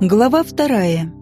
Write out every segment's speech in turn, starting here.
Глава вторая.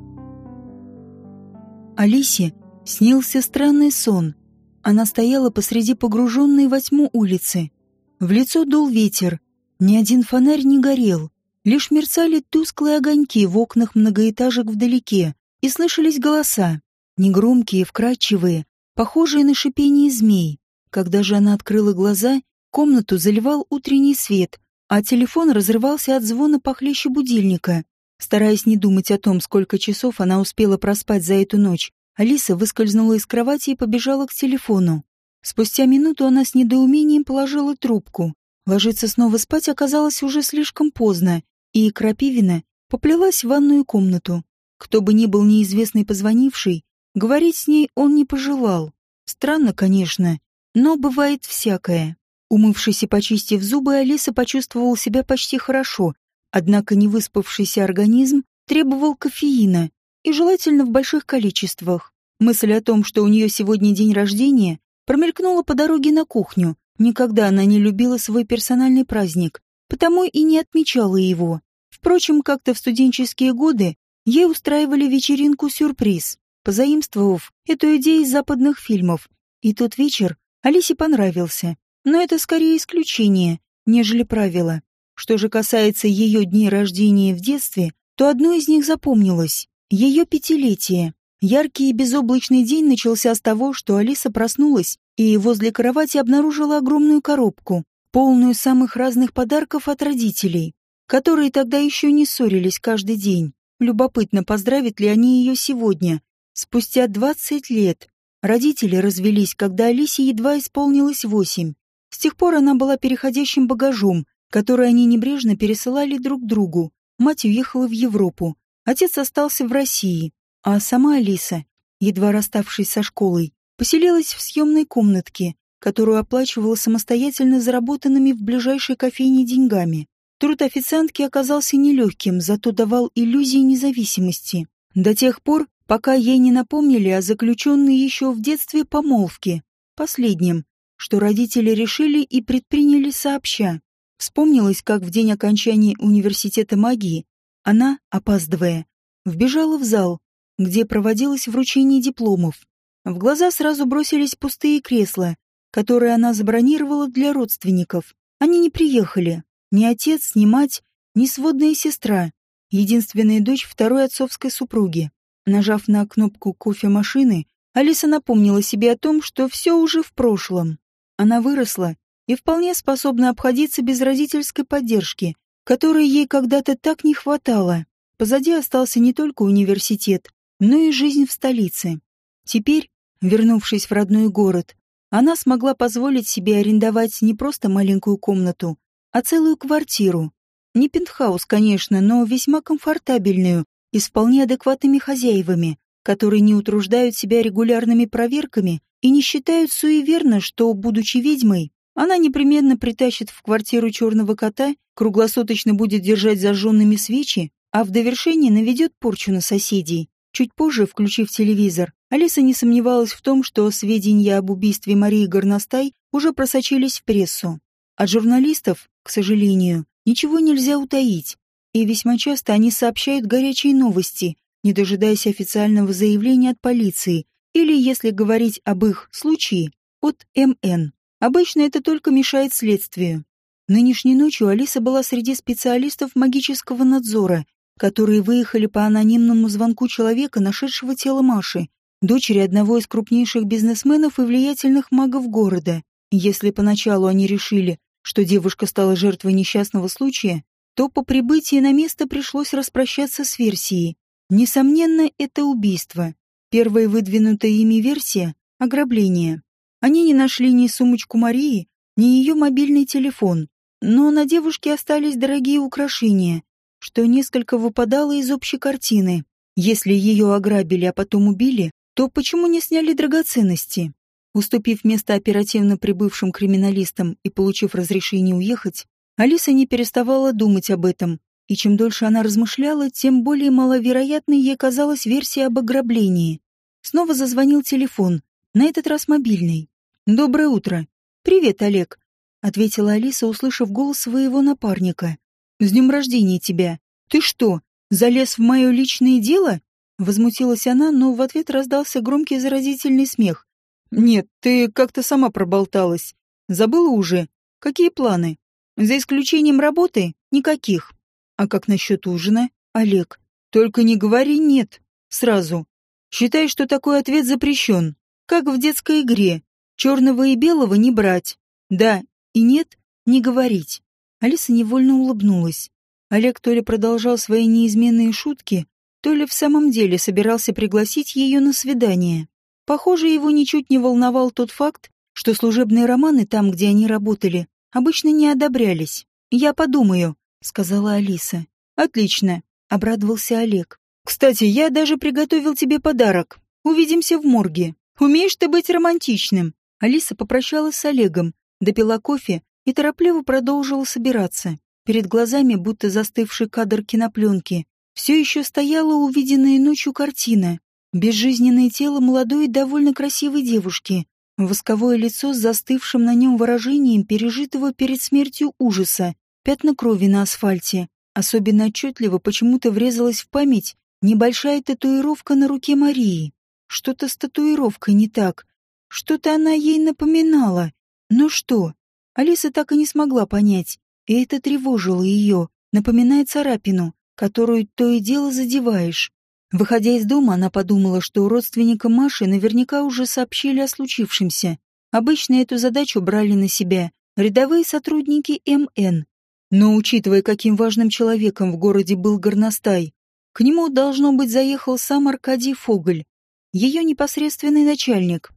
Алисе снился странный сон. Она стояла посреди погруженной во тьму улицы. В лицо дул ветер. Ни один фонарь не горел. Лишь мерцали тусклые огоньки в окнах многоэтажек вдалеке, и слышались голоса, негромкие, вкрадчивые, похожие на шипение змей. Когда же она открыла глаза, комнату заливал утренний свет, а телефон разрывался от звона похлеще будильника. Стараясь не думать о том, сколько часов она успела проспать за эту ночь, Алиса выскользнула из кровати и побежала к телефону. Спустя минуту она с недоумением положила трубку. Ложиться снова спать оказалось уже слишком поздно, и Крапивина поплелась в ванную комнату. Кто бы ни был неизвестный позвонивший, говорить с ней он не пожелал. Странно, конечно, но бывает всякое. Умывшись и почистив зубы, Алиса почувствовала себя почти хорошо Однако невыспавшийся организм требовал кофеина, и желательно в больших количествах. Мысль о том, что у нее сегодня день рождения, промелькнула по дороге на кухню. Никогда она не любила свой персональный праздник, потому и не отмечала его. Впрочем, как-то в студенческие годы ей устраивали вечеринку-сюрприз, позаимствовав эту идею из западных фильмов. И тот вечер Алисе понравился. Но это скорее исключение, нежели правило. Что же касается ее дней рождения в детстве, то одно из них запомнилось — ее пятилетие. Яркий и безоблачный день начался с того, что Алиса проснулась и возле кровати обнаружила огромную коробку, полную самых разных подарков от родителей, которые тогда еще не ссорились каждый день. Любопытно, поздравят ли они ее сегодня, спустя 20 лет. Родители развелись, когда Алисе едва исполнилось восемь. С тех пор она была переходящим багажом, которые они небрежно пересылали друг другу. Мать уехала в Европу, отец остался в России, а сама Алиса, едва расставшись со школой, поселилась в съемной комнатке, которую оплачивала самостоятельно заработанными в ближайшей кофейне деньгами. Труд официантки оказался нелегким, зато давал иллюзии независимости. До тех пор, пока ей не напомнили о заключенной еще в детстве помолвке, последнем, что родители решили и предприняли сообща. Вспомнилось, как в день окончания университета магии она, опаздывая, вбежала в зал, где проводилось вручение дипломов. В глаза сразу бросились пустые кресла, которые она забронировала для родственников. Они не приехали. Ни отец, ни мать, ни сводная сестра, единственная дочь второй отцовской супруги. Нажав на кнопку кофемашины, Алиса напомнила себе о том, что все уже в прошлом. Она выросла и вполне способна обходиться без родительской поддержки, которой ей когда-то так не хватало. Позади остался не только университет, но и жизнь в столице. Теперь, вернувшись в родной город, она смогла позволить себе арендовать не просто маленькую комнату, а целую квартиру. Не пентхаус, конечно, но весьма комфортабельную и с вполне адекватными хозяевами, которые не утруждают себя регулярными проверками и не считают суеверно, что, будучи ведьмой, она непременно притащит в квартиру черного кота, круглосуточно будет держать зажженными свечи, а в довершении наведет порчу на соседей. Чуть позже, включив телевизор, Алиса не сомневалась в том, что сведения об убийстве Марии Горностай уже просочились в прессу. От журналистов, к сожалению, ничего нельзя утаить, и весьма часто они сообщают горячие новости, не дожидаясь официального заявления от полиции или, если говорить об их случае, от МН. Обычно это только мешает следствию. Нынешней ночью Алиса была среди специалистов магического надзора, которые выехали по анонимному звонку человека, нашедшего тело Маши, дочери одного из крупнейших бизнесменов и влиятельных магов города. Если поначалу они решили, что девушка стала жертвой несчастного случая, то по прибытии на место пришлось распрощаться с версией. Несомненно, это убийство. Первая выдвинутая ими версия — ограбление. Они не нашли ни сумочку Марии, ни ее мобильный телефон, но на девушке остались дорогие украшения, что несколько выпадало из общей картины. Если ее ограбили, а потом убили, то почему не сняли драгоценности? Уступив место оперативно прибывшим криминалистам и получив разрешение уехать, Алиса не переставала думать об этом, и чем дольше она размышляла, тем более маловероятной ей казалась версия об ограблении. Снова зазвонил телефон, на этот раз мобильный. «Доброе утро». «Привет, Олег», — ответила Алиса, услышав голос своего напарника. «С днем рождения тебя. Ты что, залез в мое личное дело?» Возмутилась она, но в ответ раздался громкий заразительный смех. «Нет, ты как-то сама проболталась. Забыла уже? Какие планы? За исключением работы? Никаких. А как насчет ужина, Олег? Только не говори «нет» сразу. Считай, что такой ответ запрещен. Как в детской игре. Черного и белого не брать. Да и нет не говорить. Алиса невольно улыбнулась. Олег то ли продолжал свои неизменные шутки, то ли в самом деле собирался пригласить ее на свидание. Похоже, его ничуть не волновал тот факт, что служебные романы там, где они работали, обычно не одобрялись. «Я подумаю», — сказала Алиса. «Отлично», — обрадовался Олег. «Кстати, я даже приготовил тебе подарок. Увидимся в морге. Умеешь ты быть романтичным». Алиса попрощалась с Олегом, допила кофе и торопливо продолжила собираться. Перед глазами, будто застывший кадр кинопленки, все еще стояла увиденная ночью картина. Безжизненное тело молодой и довольно красивой девушки, восковое лицо с застывшим на нем выражением пережитого перед смертью ужаса, пятна крови на асфальте. Особенно отчетливо почему-то врезалась в память небольшая татуировка на руке Марии. Что-то с татуировкой не так. Что-то она ей напоминала. Но что? Алиса так и не смогла понять, и это тревожило ее, напоминая царапину, которую то и дело задеваешь. Выходя из дома, она подумала, что у родственника Маши наверняка уже сообщили о случившемся. Обычно эту задачу брали на себя рядовые сотрудники МН. Но учитывая, каким важным человеком в городе был горностай, к нему, должно быть, заехал сам Аркадий Фоголь, ее непосредственный начальник.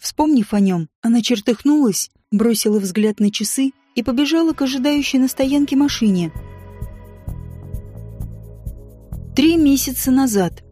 Вспомнив о нем, она чертыхнулась, бросила взгляд на часы и побежала к ожидающей на стоянке машине. Три месяца назад.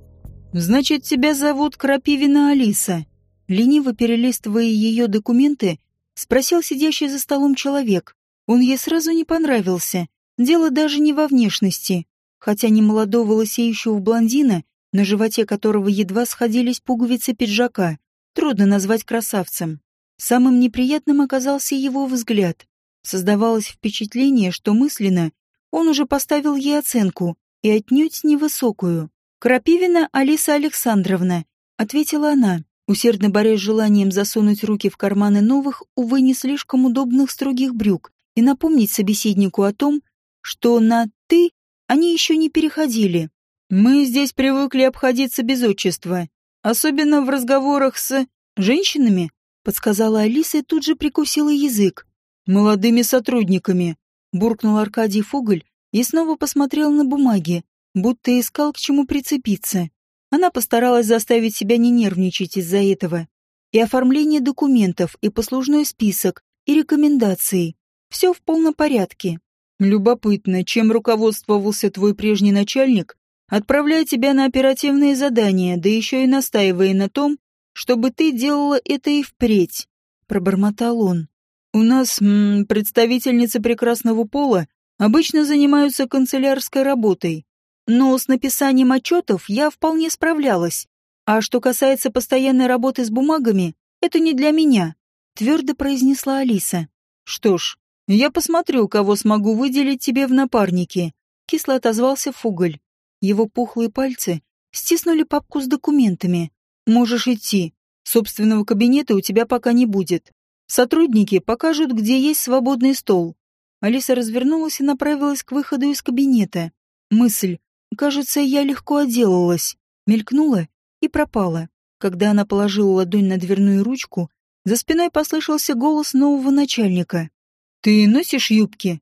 Значит, тебя зовут Крапивина Алиса. Лениво перелистывая ее документы, спросил сидящий за столом человек. Он ей сразу не понравился. Дело даже не во внешности. Хотя не молодого лысеющего блондина, на животе которого едва сходились пуговицы пиджака, трудно назвать красавцем. Самым неприятным оказался его взгляд. Создавалось впечатление, что мысленно он уже поставил ей оценку, и отнюдь невысокую. «Крапивина Алиса Александровна», — ответила она, усердно борясь желанием засунуть руки в карманы новых, увы, не слишком удобных строгих брюк и напомнить собеседнику о том, что на «ты» они еще не переходили. «Мы здесь привыкли обходиться без отчества, особенно в разговорах с женщинами», — подсказала Алиса и тут же прикусила язык. «Молодыми сотрудниками», — буркнул Аркадий Фоголь и снова посмотрел на бумаги, будто искал к чему прицепиться. Она постаралась заставить себя не нервничать из-за этого. И оформление документов, и послужной список, и рекомендации. Все в полном порядке. Любопытно, чем руководствовался твой прежний начальник, отправляя тебя на оперативные задания, да еще и настаивая на том, чтобы ты делала это и впредь, пробормотал он. У нас м, представительницы прекрасного пола обычно занимаются канцелярской работой. Но с написанием отчетов я вполне справлялась. А что касается постоянной работы с бумагами, это не для меня, твердо произнесла Алиса. Что ж, я посмотрю, кого смогу выделить тебе в напарнике, кисло отозвался Фуголь. Его пухлые пальцы стиснули папку с документами. Можешь идти. Собственного кабинета у тебя пока не будет. Сотрудники покажут, где есть свободный стол. Алиса развернулась и направилась к выходу из кабинета. Мысль, кажется, я легко отделалась, мелькнула и пропала. Когда она положила ладонь на дверную ручку, за спиной послышался голос нового начальника. «Ты носишь юбки?»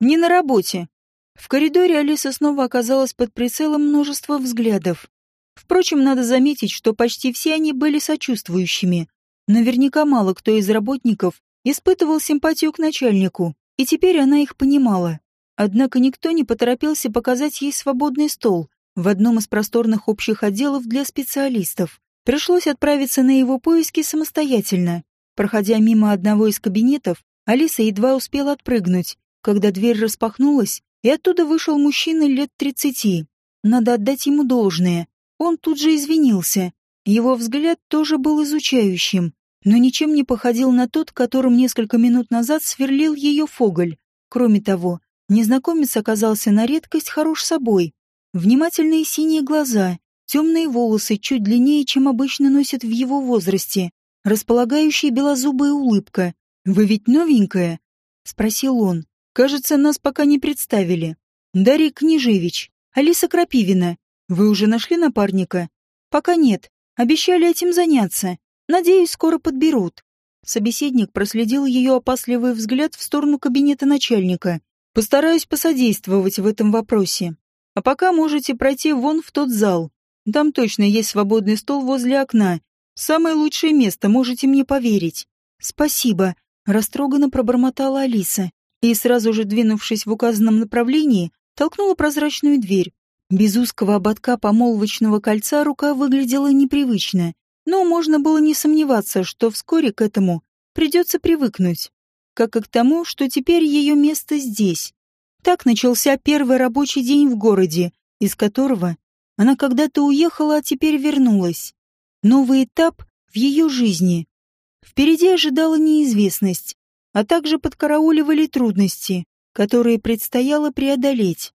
«Не на работе». В коридоре Алиса снова оказалась под прицелом множества взглядов. Впрочем, надо заметить, что почти все они были сочувствующими. Наверняка мало кто из работников испытывал симпатию к начальнику. И теперь она их понимала. Однако никто не поторопился показать ей свободный стол в одном из просторных общих отделов для специалистов. Пришлось отправиться на его поиски самостоятельно. Проходя мимо одного из кабинетов, Алиса едва успела отпрыгнуть, когда дверь распахнулась, и оттуда вышел мужчина лет тридцати. Надо отдать ему должное. Он тут же извинился. Его взгляд тоже был изучающим но ничем не походил на тот, которым несколько минут назад сверлил ее Фоголь. Кроме того, незнакомец оказался на редкость хорош собой. Внимательные синие глаза, темные волосы чуть длиннее, чем обычно носят в его возрасте, располагающая белозубая улыбка. «Вы ведь новенькая?» — спросил он. «Кажется, нас пока не представили. Дарья Княжевич, Алиса Крапивина. Вы уже нашли напарника?» «Пока нет. Обещали этим заняться. Надеюсь, скоро подберут». Собеседник проследил ее опасливый взгляд в сторону кабинета начальника. «Постараюсь посодействовать в этом вопросе. А пока можете пройти вон в тот зал. Там точно есть свободный стол возле окна. Самое лучшее место, можете мне поверить». «Спасибо», — растроганно пробормотала Алиса и, сразу же двинувшись в указанном направлении, толкнула прозрачную дверь. Без узкого ободка помолвочного кольца рука выглядела непривычно, но можно было не сомневаться, что вскоре к этому придется привыкнуть, как и к тому, что теперь ее место здесь. Так начался первый рабочий день в городе, из которого она когда-то уехала, а теперь вернулась. Новый этап в ее жизни. Впереди ожидала неизвестность, а также подкарауливали трудности, которые предстояло преодолеть.